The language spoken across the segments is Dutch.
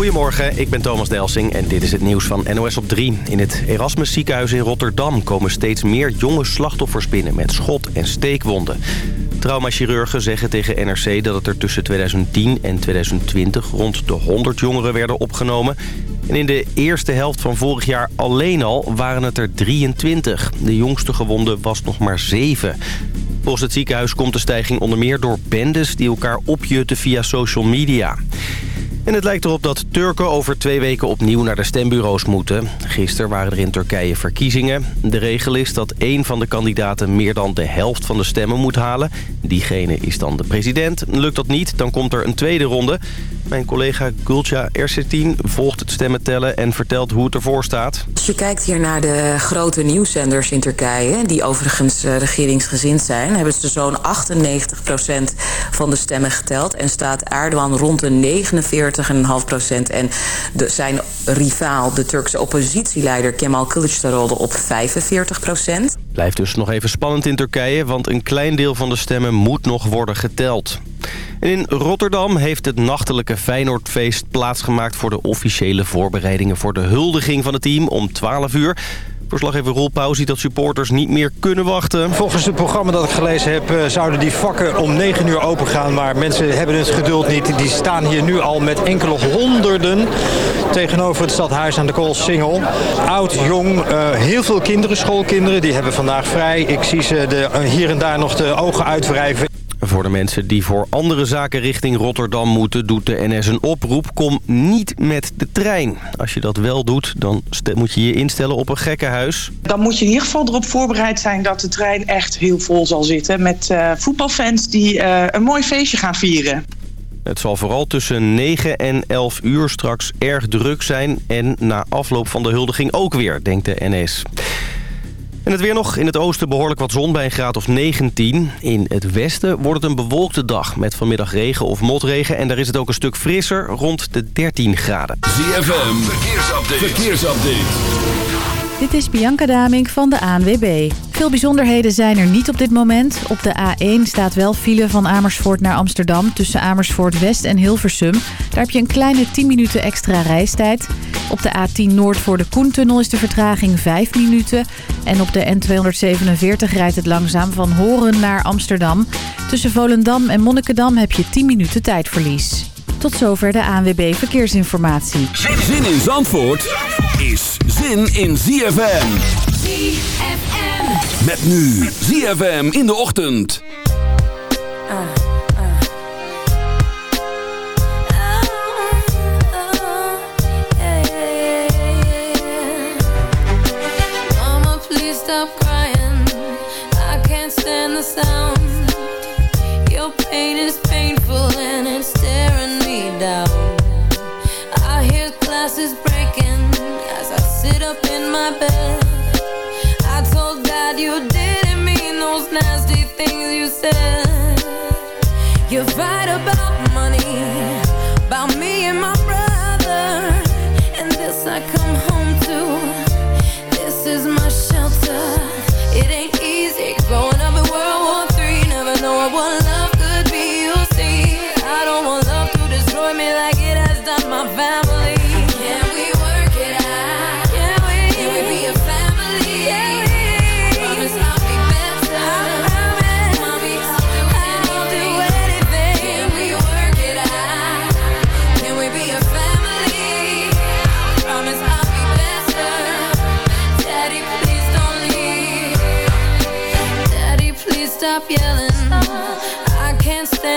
Goedemorgen, ik ben Thomas Delsing en dit is het nieuws van NOS op 3. In het Erasmus ziekenhuis in Rotterdam komen steeds meer jonge slachtoffers binnen met schot- en steekwonden. Traumachirurgen zeggen tegen NRC dat het er tussen 2010 en 2020 rond de 100 jongeren werden opgenomen. En in de eerste helft van vorig jaar alleen al waren het er 23. De jongste gewonde was nog maar 7. Volgens het ziekenhuis komt de stijging onder meer door bendes die elkaar opjutten via social media. En het lijkt erop dat Turken over twee weken opnieuw naar de stembureaus moeten. Gisteren waren er in Turkije verkiezingen. De regel is dat één van de kandidaten meer dan de helft van de stemmen moet halen. Diegene is dan de president. Lukt dat niet, dan komt er een tweede ronde. Mijn collega Gulcha Ersetin volgt het stemmen tellen en vertelt hoe het ervoor staat. Als je kijkt hier naar de grote nieuwszenders in Turkije... die overigens uh, regeringsgezind zijn... hebben ze zo'n 98% van de stemmen geteld... en staat Erdogan rond de 49,5% en de, zijn rivaal, de Turkse oppositieleider Kemal Kılıçdaroğlu op 45%. Blijft dus nog even spannend in Turkije, want een klein deel van de stemmen moet nog worden geteld. In Rotterdam heeft het nachtelijke Feyenoordfeest plaatsgemaakt... voor de officiële voorbereidingen voor de huldiging van het team om 12 uur. Verslaggever Roel Pauw ziet dat supporters niet meer kunnen wachten. Volgens het programma dat ik gelezen heb... Uh, zouden die vakken om 9 uur open gaan. Maar mensen hebben het geduld niet. Die staan hier nu al met enkele honderden... tegenover het stadhuis aan de Koolsingel. Oud, jong, uh, heel veel kinderen, schoolkinderen... die hebben vandaag vrij. Ik zie ze de, uh, hier en daar nog de ogen uitwrijven. Voor de mensen die voor andere zaken richting Rotterdam moeten... doet de NS een oproep. Kom niet met de trein. Als je dat wel doet, dan moet je je instellen op een gekkenhuis. Dan moet je in ieder geval erop voorbereid zijn... dat de trein echt heel vol zal zitten... met uh, voetbalfans die uh, een mooi feestje gaan vieren. Het zal vooral tussen 9 en 11 uur straks erg druk zijn... en na afloop van de huldiging ook weer, denkt de NS. En het weer nog. In het oosten behoorlijk wat zon bij een graad of 19. In het westen wordt het een bewolkte dag met vanmiddag regen of motregen. En daar is het ook een stuk frisser, rond de 13 graden. ZFM, verkeersupdate. verkeersupdate. Dit is Bianca Damink van de ANWB. Veel bijzonderheden zijn er niet op dit moment. Op de A1 staat wel file van Amersfoort naar Amsterdam... tussen Amersfoort West en Hilversum. Daar heb je een kleine 10 minuten extra reistijd. Op de A10 Noord voor de Koentunnel is de vertraging 5 minuten. En op de N247 rijdt het langzaam van Horen naar Amsterdam. Tussen Volendam en Monnikendam heb je 10 minuten tijdverlies. Tot zover de ANWB Verkeersinformatie. Zin in Zandvoort is zin in ZFM. ZFM. Met nu ZFM in de ochtend. Uh, uh. Stop crying. I can't stand the sound. Things you said. You fight about money, about me and my brother, and this I come home to. This is my shelter. It ain't easy growing up in World War Three. Never know what love could be. You see, I don't want love to destroy me like it has done my family. Can we work it out? Can we? Can we be a family? Can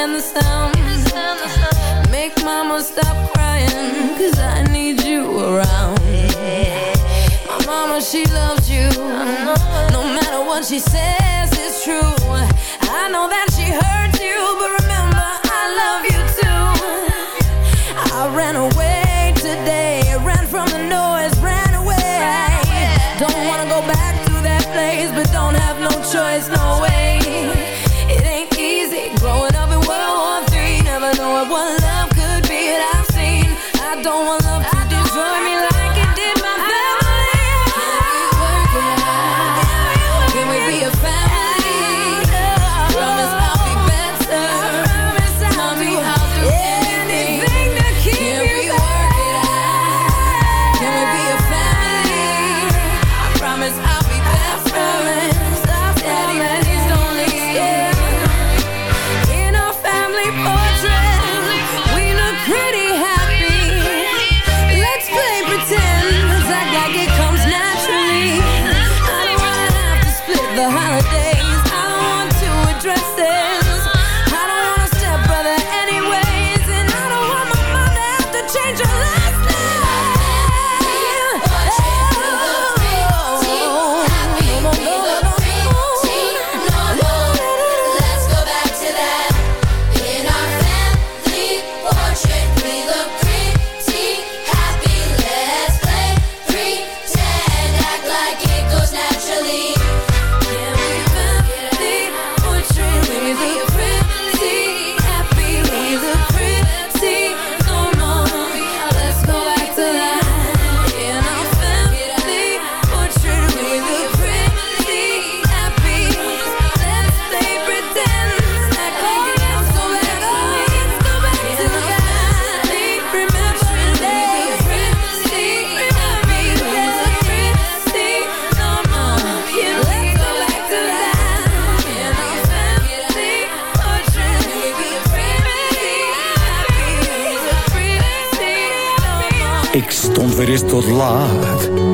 stand the sound. Make mama stop crying. Cause I need you around. My mama, she loves you. No matter what she says, it's true. I know that she hurts you, but remember, I love you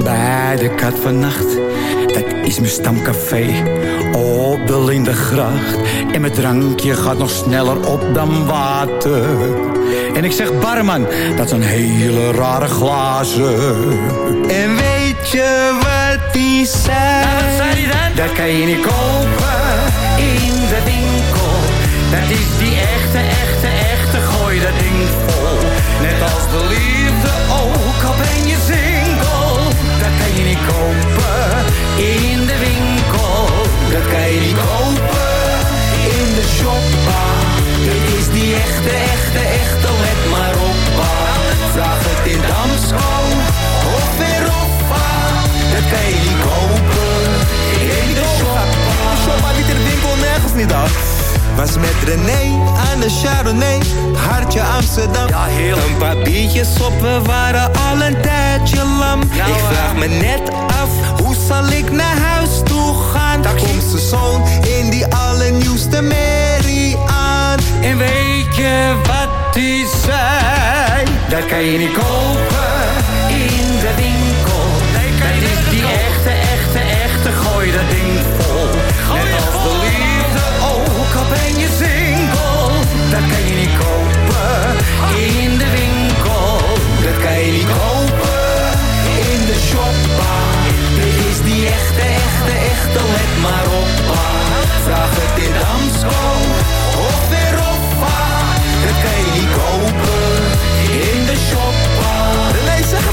bij de kat vannacht. Dat is mijn stamcafé op de Lindegracht. En mijn drankje gaat nog sneller op dan water. En ik zeg barman, dat zijn hele rare glazen. En weet je wat die zei? Nou, wat zei die dan? Dat kan je niet kopen in de winkel. Dat is die echte, echte, kopen in de shoppa. Dit is die echte, echte, echte, let maar op. Vraag het in Damsko of weer Oppa. Dat kan je niet kopen in de shoppa. Shoppa niet in de winkel, nergens niet af. Was met René aan de Chardonnay, hartje Amsterdam. Ja, heerlijk. Een paar biertjes op, we waren al een tijdje lam. Nou, ik vraag me net Dat kan je niet kopen in de winkel. dat is die echte, echte, echte, gooi dat ding vol. Net als de liefde ook, al ben je single. Dat kan je niet kopen in de winkel. Dat kan je niet kopen in de shoppa. Dit is die echte, echte, echte, let maar op.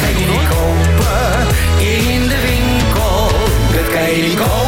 Dat kan kopen in de winkel. Dat kan je kopen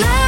love.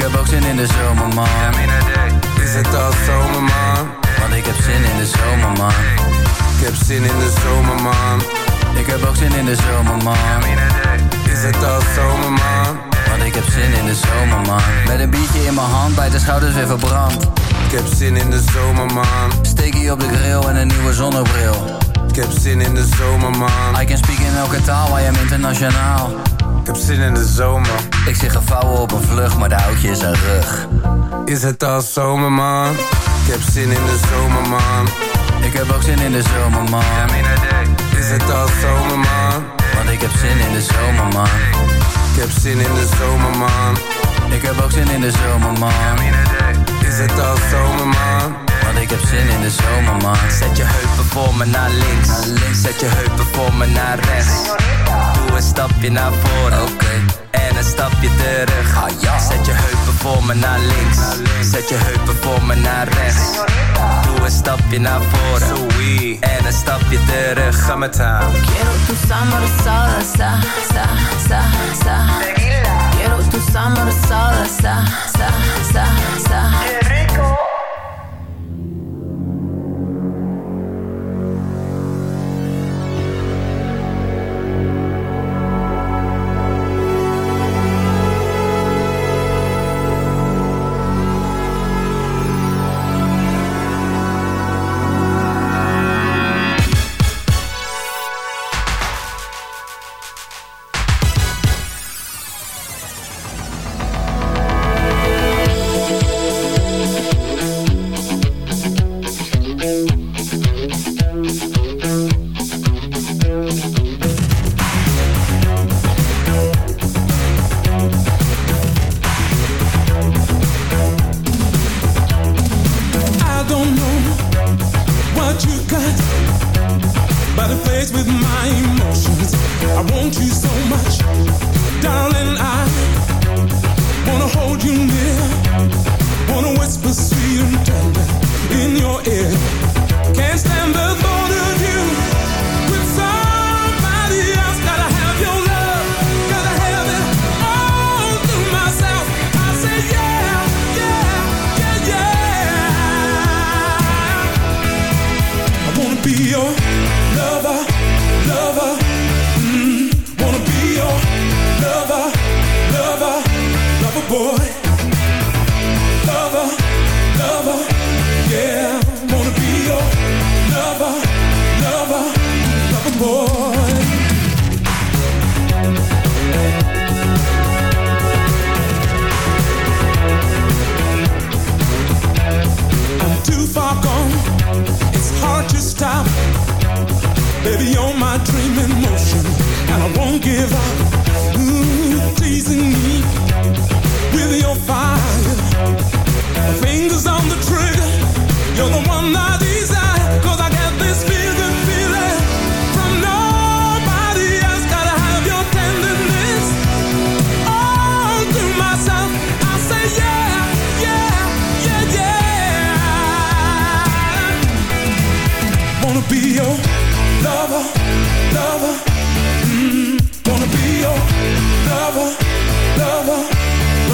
Heb ook zin in de zomer, man. Is het al zomer, man? Want ik heb zin in de zomer, man. Ik heb zin in de zomer, man. Ik heb ook zin in de zomer, man. Is het al zomer, man? Want ik heb zin in de zomer, man. Met een biertje in mijn hand, bij de schouders weer verbrand. Ik heb zin in de zomer, man. Steekie op de grill en een nieuwe zonnebril. Ik heb zin in de zomer, man. I can speak in elke taal, I am internationaal. Ik heb zin in de zomer. Ik zie gevouwen op een vlucht, maar de houtje is een rug. Is het al zomer, man? Ik heb zin in de zomer, man. Ik heb ook zin in de zomer, man. Is het al zomer, man? Want ik heb zin in de zomer, man. Ik heb zin in de zomer, man. Ik heb ook zin in de zomer, man. Is het al zomer, man? Want ik heb zin in de zomer, man. Zet je heupen voor me naar links. Naar links. Zet je heupen voor me naar rechts. Doe een stapje naar voren. Oké. En een stapje terug. Ah, ja. Zet je heupen voor me naar links. Zet je heupen voor me naar rechts. Doe een stapje naar voren. En een stapje terug. Ga met haar. Quiero tu summer salsa, sa, sa, sa. Quiero tu summer salsa, sa, sa, sa.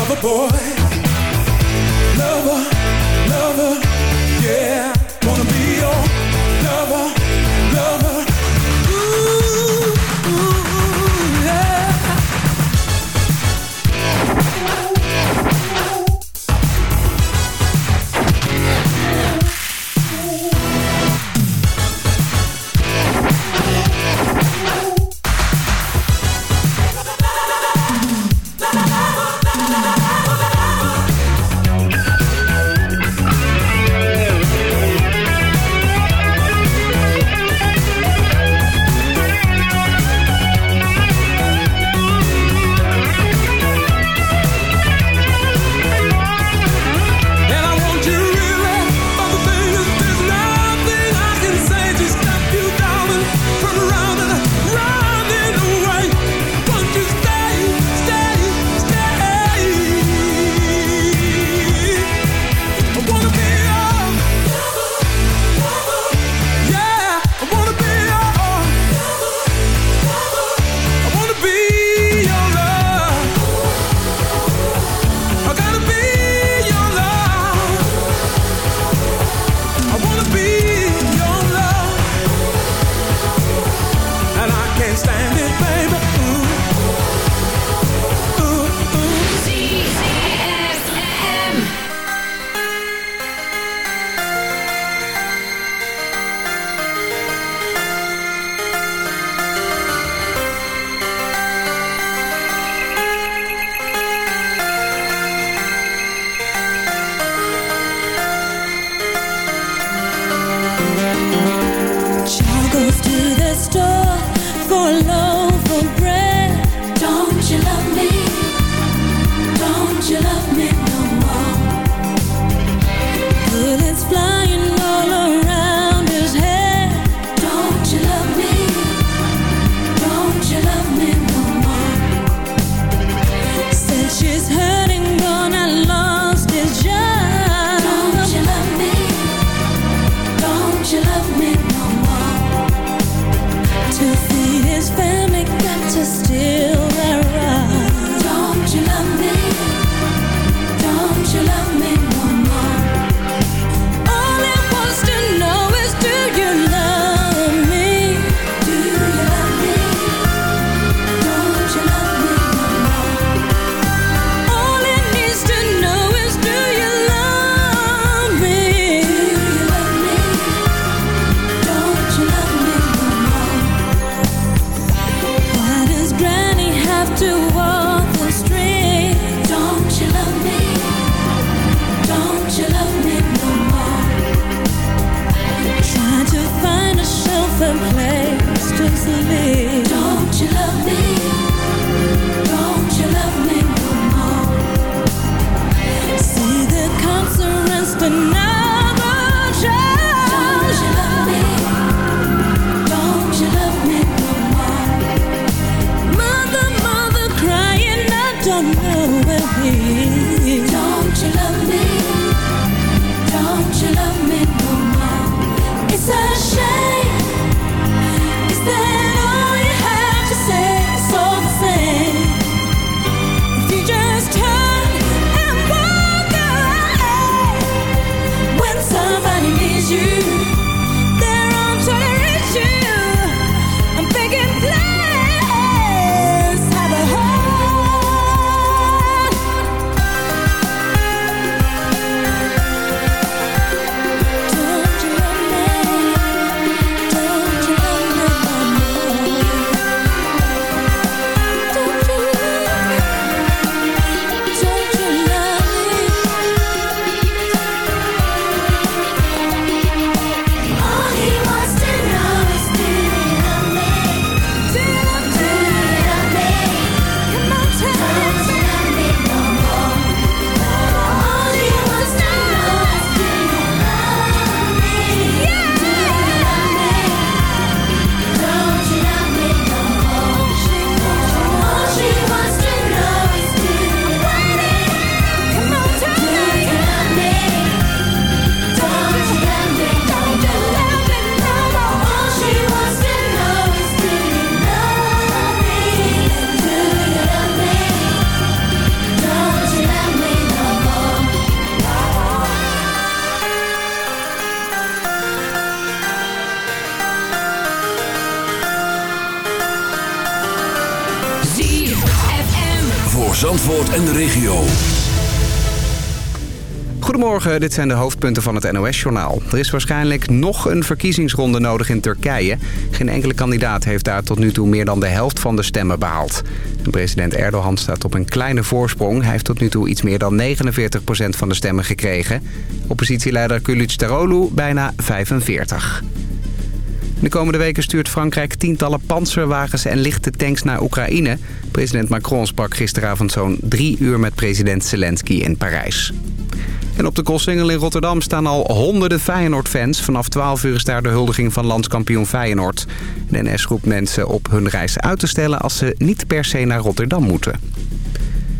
Lover boy. Lover, lover, yeah. store for love Eh, dit zijn de hoofdpunten van het NOS-journaal. Er is waarschijnlijk nog een verkiezingsronde nodig in Turkije. Geen enkele kandidaat heeft daar tot nu toe meer dan de helft van de stemmen behaald. President Erdogan staat op een kleine voorsprong. Hij heeft tot nu toe iets meer dan 49% van de stemmen gekregen. Oppositieleider Kulic Tarolu bijna 45. De komende weken stuurt Frankrijk tientallen panzerwagens en lichte tanks naar Oekraïne. President Macron sprak gisteravond zo'n drie uur met president Zelensky in Parijs. En op de Kolsingel in Rotterdam staan al honderden Feyenoord-fans. Vanaf 12 uur is daar de huldiging van landskampioen Feyenoord. De NS roept mensen op hun reis uit te stellen als ze niet per se naar Rotterdam moeten.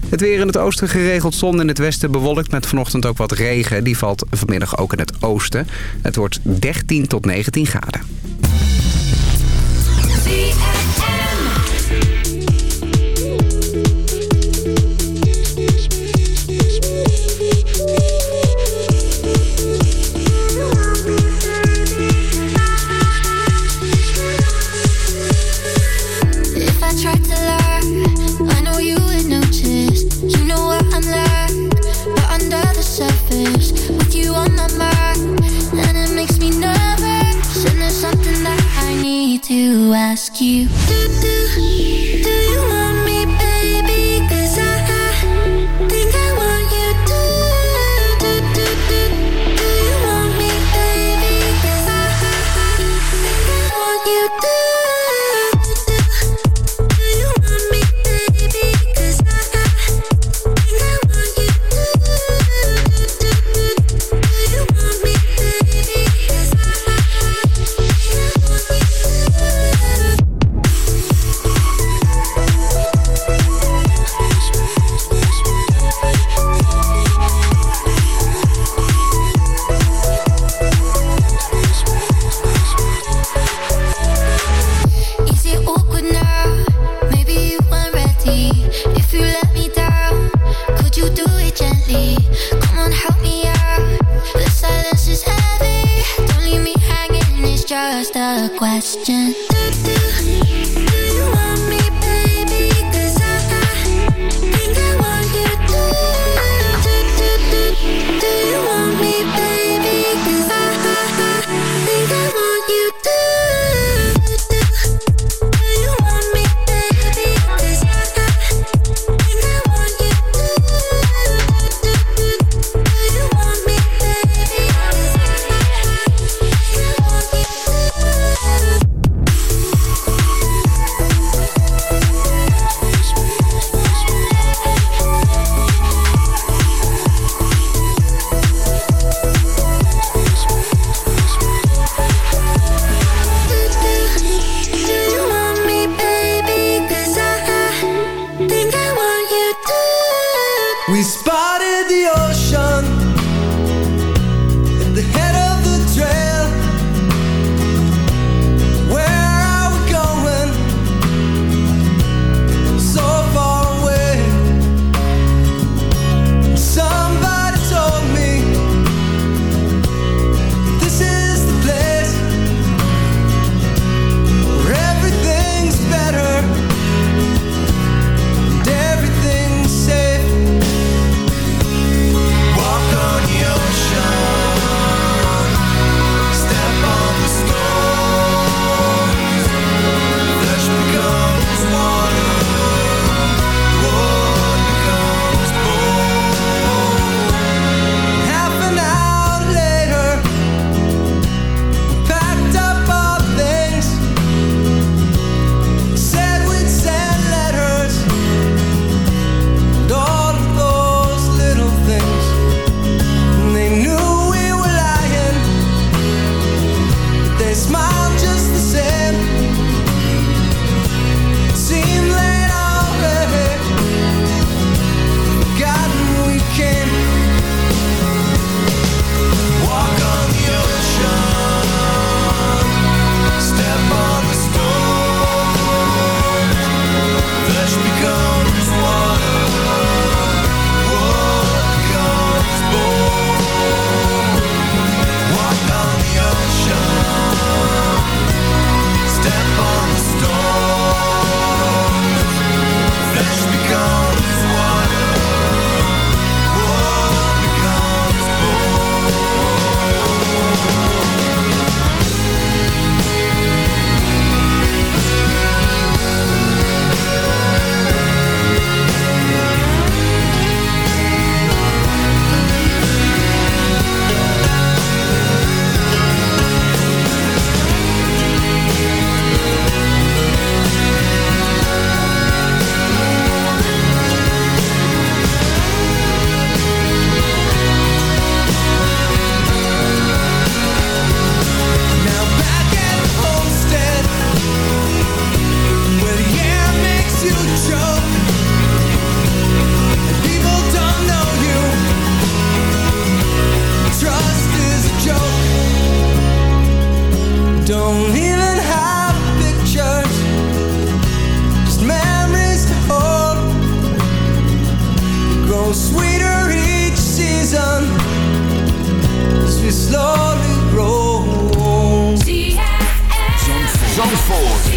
Het weer in het oosten geregeld zon in het westen bewolkt met vanochtend ook wat regen. Die valt vanmiddag ook in het oosten. Het wordt 13 tot 19 graden. you ask question. slowly grow. Zandvoort.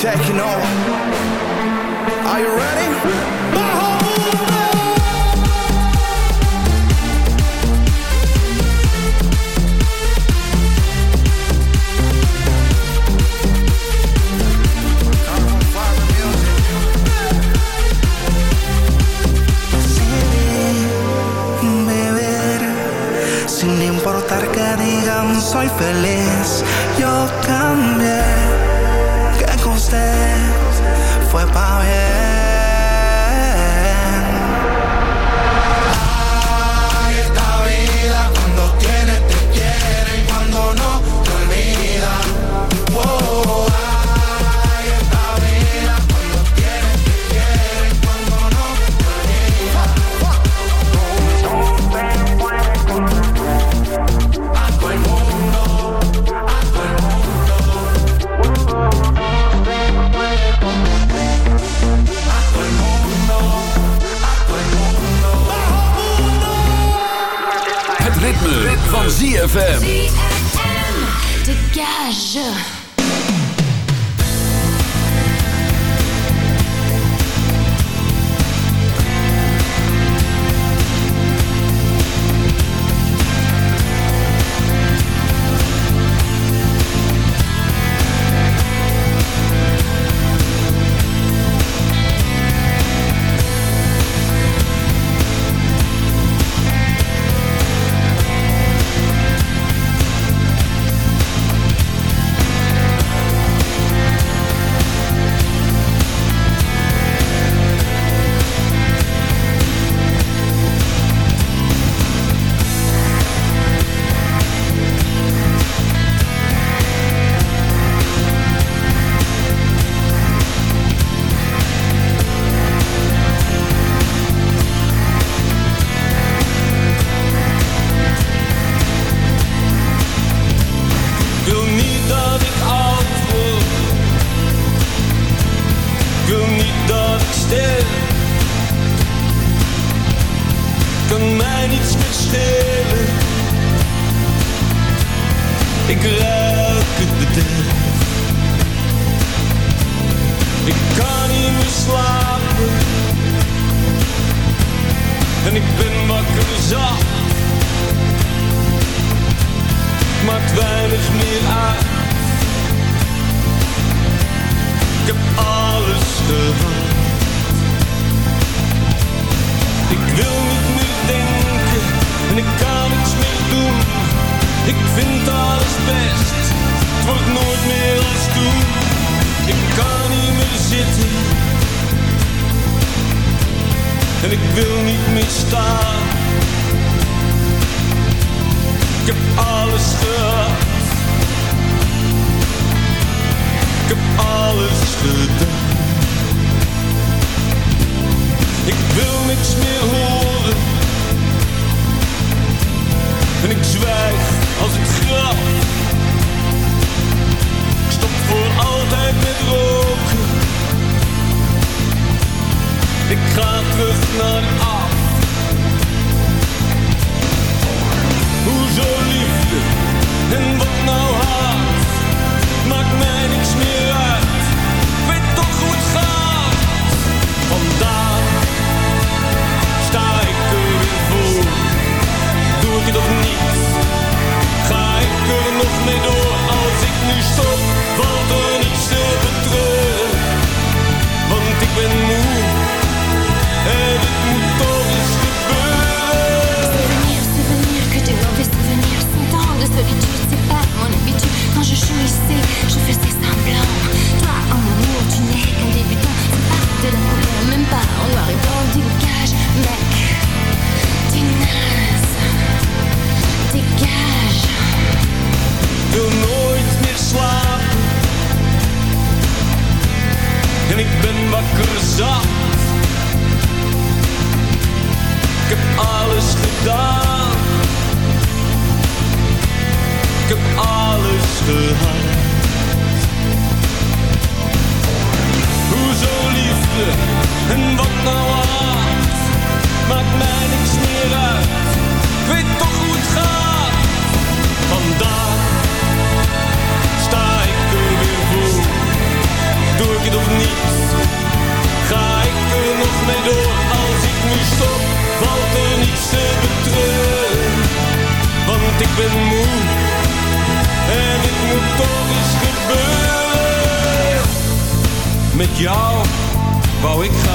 taking off.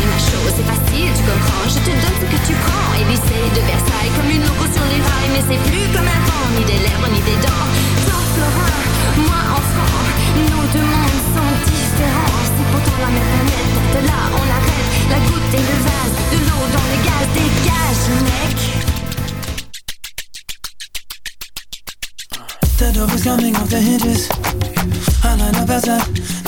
ma chose. C'est facile, tu comprends, je te donne ce que tu prends. Élysée de Versailles, comme une loco sur les rails. Mais c'est plus comme avant, ni des lèvres, ni des dents. Toi, Florin, moi, enfant Nos deux mondes sont différents. C'est pourtant la même planète, de là on arrête La goutte et le vase, de l'eau dans le gaz. Dégage, mec. The door is coming off the hinges. I up outside,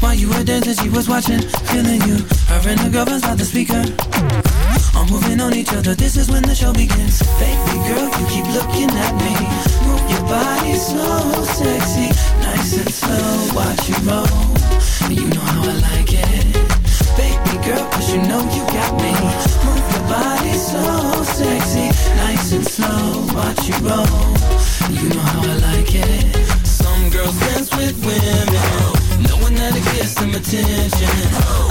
While you were dancing, she was watching, feeling you. Her and the girlfriend's by the speaker. All moving on each other. This is when the show begins. Baby girl, you keep looking at me. Move your body so sexy, nice and slow. Watch you roll. You know how I like it. Baby girl, cause you know you got me. Move your body so sexy, nice and slow. Watch you roll. You know how I like it. Some girls dance with women, knowing that it gets some attention.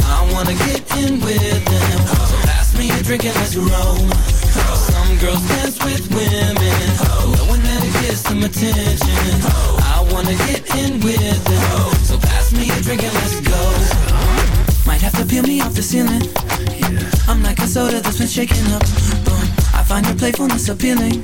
I wanna get in with them, so pass me a drink and let's roll. Some girls dance with women, knowing that it gets some attention. I wanna get in with them, so pass me a drink and let's go. Might have to peel me off the ceiling. I'm like a soda that's been shaken up. I find your playfulness appealing.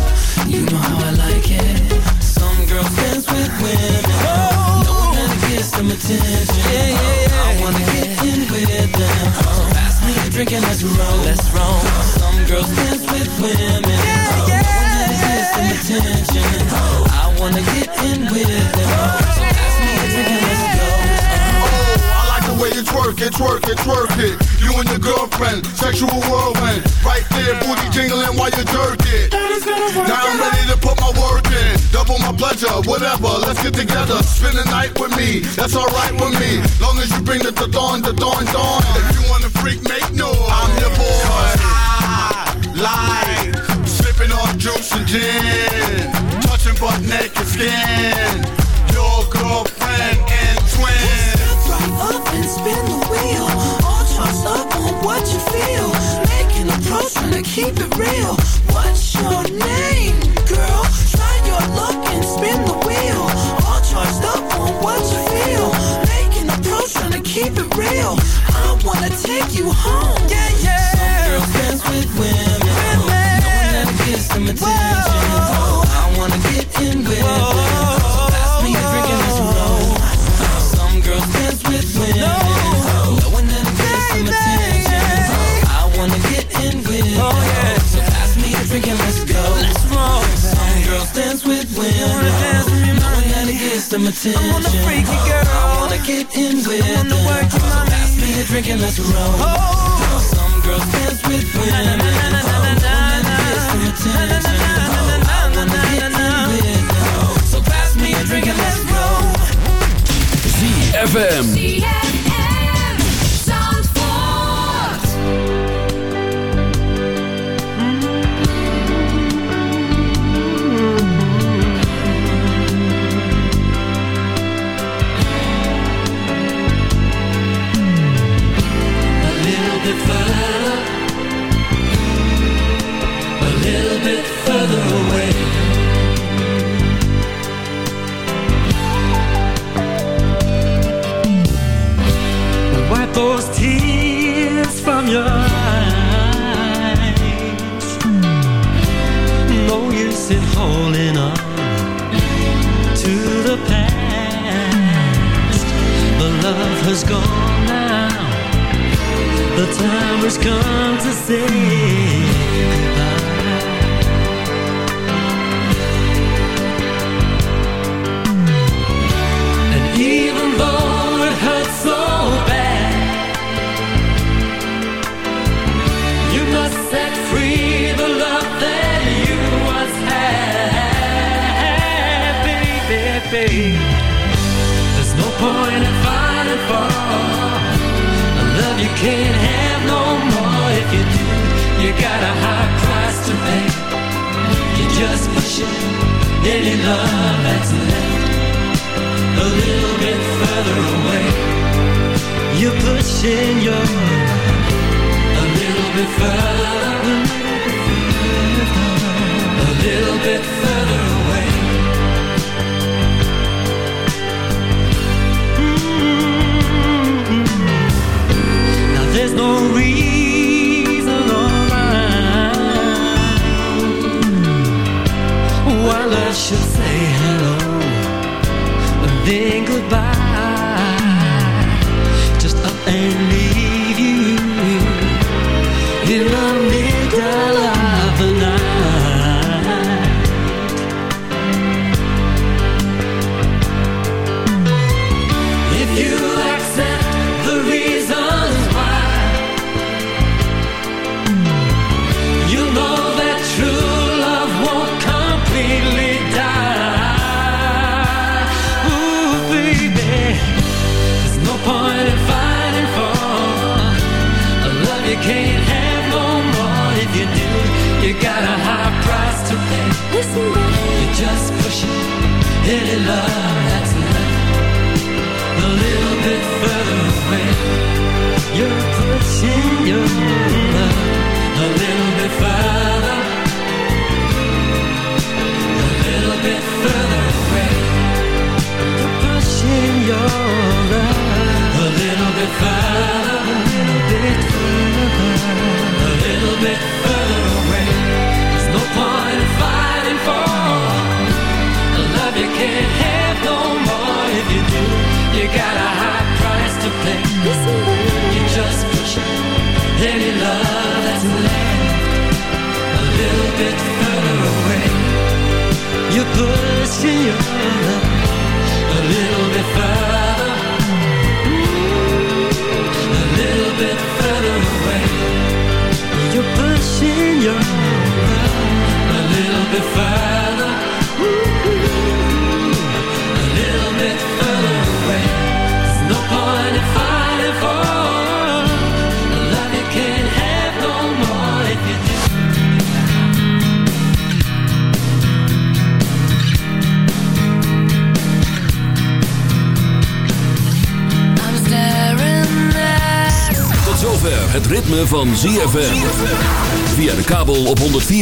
You know how I like it. Some girls dance with women, knowing that it gets some attention. Yeah, yeah, yeah. I wanna get in with them. So pass me a drink and let's roll. Let's roll. Some girls dance with women, knowing that it gets some attention. I wanna get in with them. So pass me a drink and let's go. Oh, I like the way you twerk it, twerk it, twerk it. You and your girlfriend, sexual whirlwind. Right there, booty jingling while you jerk it. Now I'm ready to put my work in. Double my pleasure, whatever, let's get together. Spend the night with me, that's alright with me. Long as you bring the dawn, the dawn, dawn. If you wanna freak, make noise. I'm your boy. I like sipping on juice and gin. Touching butt naked skin. Your girlfriend and twin. Drive up and spin the wheel. All charged up on what you feel. Making approach, trying to keep it real. What's your name? you home some attention. I'm on the freaky girl. I wanna get in with I work you, mommy. So pass me a drink and let's roll. Oh. Girl, some girls dance with women. Na, na, na, na, na, na, attention. I wanna get in with them. So pass me a drink and let's roll. ZFM. the first